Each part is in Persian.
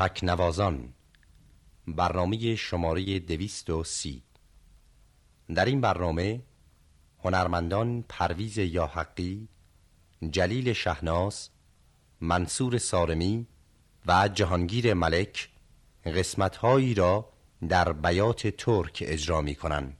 تکنوازان برنامه شماره دویست و سی. در این برنامه هنرمندان پرویز یاحقی جلیل شهناس منصور سارمی و جهانگیر ملک قسمتهایی را در بیات ترک اجرا می کنند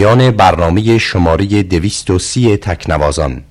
پایان برنامه شماره 230 تکنوازان.